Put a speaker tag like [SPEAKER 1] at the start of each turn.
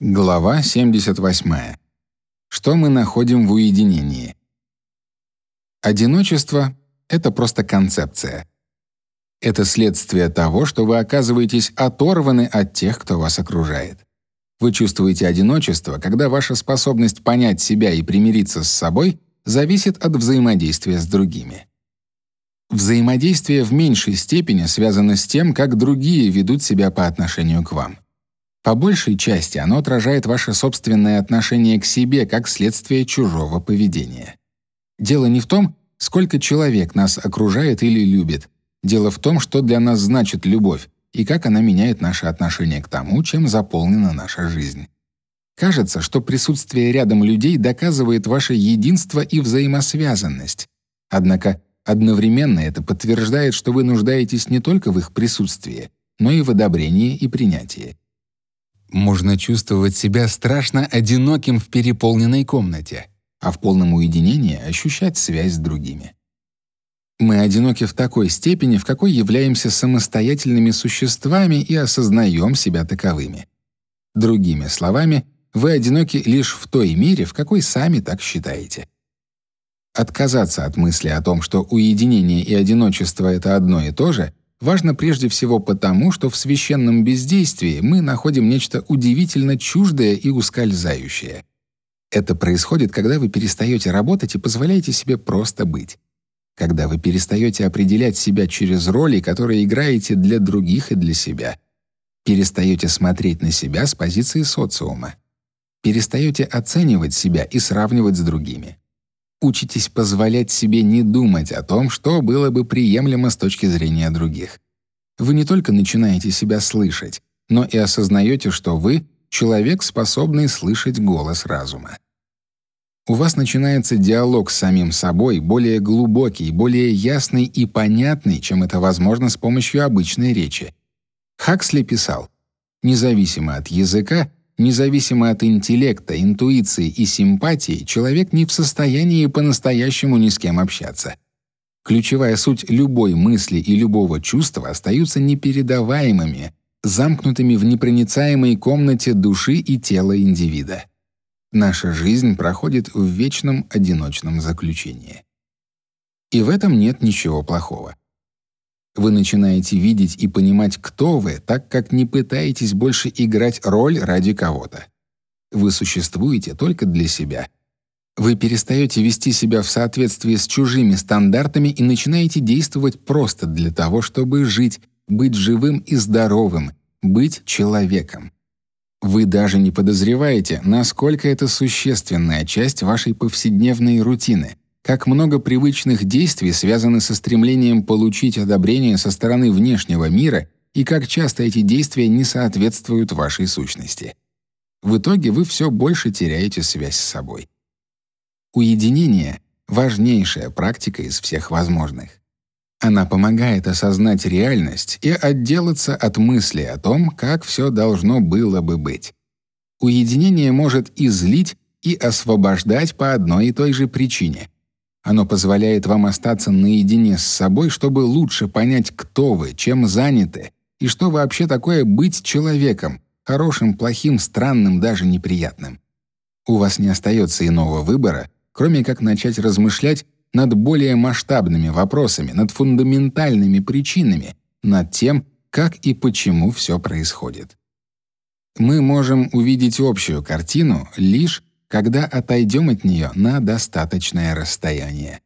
[SPEAKER 1] Глава 78. Что мы находим в уединении? Одиночество — это просто концепция. Это следствие того, что вы оказываетесь оторваны от тех, кто вас окружает. Вы чувствуете одиночество, когда ваша способность понять себя и примириться с собой зависит от взаимодействия с другими. Взаимодействие в меньшей степени связано с тем, как другие ведут себя по отношению к вам. По большей части оно отражает ваше собственное отношение к себе как следствие чужого поведения. Дело не в том, сколько человек нас окружает или любит. Дело в том, что для нас значит любовь и как она меняет наше отношение к тому, чем заполнена наша жизнь. Кажется, что присутствие рядом людей доказывает ваше единство и взаимосвязанность. Однако одновременно это подтверждает, что вы нуждаетесь не только в их присутствии, но и в одобрении и принятии. Можно чувствовать себя страшно одиноким в переполненной комнате, а в полном уединении ощущать связь с другими. Мы одиноки в такой степени, в какой являемся самостоятельными существами и осознаем себя таковыми. Другими словами, вы одиноки лишь в той мере, в какой сами так считаете. Отказаться от мысли о том, что уединение и одиночество это одно и то же, важно прежде всего потому, что в священном бездействии мы находим нечто удивительно чуждое и ускользающее. Это происходит, когда вы перестаете работать и позволяете себе просто быть. Когда вы перестаете определять себя через роли, которые играете для других и для себя. Перестаете смотреть на себя с позиции социума. Перестаете оценивать себя и сравнивать с другими. Учитесь позволять себе не думать о том, что было бы приемлемо с точки зрения других. Вы не только начинаете себя слышать, но и осознаете, что вы человек, способный слышать голос разума. У вас начинается диалог с самим собой, более глубокий, более ясный и понятный, чем это возможно с помощью обычной речи. Хаксли писал: "Независимо от языка, Независимо от интеллекта, интуиции и симпатии, человек не в состоянии по-настоящему ни с кем общаться. Ключевая суть любой мысли и любого чувства остаются непередаваемыми, замкнутыми в непроницаемой комнате души и тела индивида. Наша жизнь проходит в вечном одиночном заключении. И в этом нет ничего плохого. Вы начинаете видеть и понимать, кто вы, так как не пытаетесь больше играть роль ради кого-то. Вы существуете только для себя. Вы перестаете вести себя в соответствии с чужими стандартами и начинаете действовать просто для того, чтобы жить, быть живым и здоровым, быть человеком. Вы даже не подозреваете, насколько это существенная часть вашей повседневной рутины — как много привычных действий связаны со стремлением получить одобрение со стороны внешнего мира и как часто эти действия не соответствуют вашей сущности. В итоге вы все больше теряете связь с собой. Уединение — важнейшая практика из всех возможных. Она помогает осознать реальность и отделаться от мысли о том, как все должно было бы быть. Уединение может излить и освобождать по одной и той же причине — оно позволяет вам остаться наедине с собой, чтобы лучше понять, кто вы, чем заняты и что вообще такое быть человеком, хорошим, плохим, странным, даже неприятным. У вас не остается иного выбора, кроме как начать размышлять над более масштабными вопросами, над фундаментальными причинами, над тем, как и почему все происходит. Мы можем увидеть общую картину лишь когда отойдем от нее на достаточное расстояние.